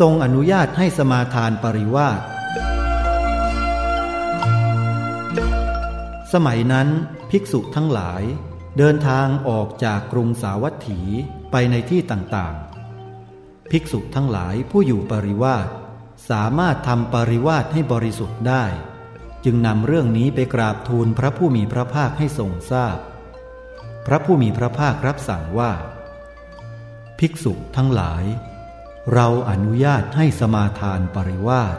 ทรงอนุญาตให้สมาทานปริวาสสมัยนั้นภิกษุทั้งหลาย เดินทางออกจากกรุงสาวัตถีไปในที่ต่างๆ ภิกษุทั้งหลายผู้อยู่ปริวาสสามารถทำปริวาสให้บริสุทธิ์ได้ จึงนำเรื่องนี้ไปกราบทูลพระผู้มีพระภาคให้ทรงทราบพพระผู้มีพระภาครับสั่งว่า ภิกษุทั้งหลาย เราอนุญาตให้สมาทานปริวาส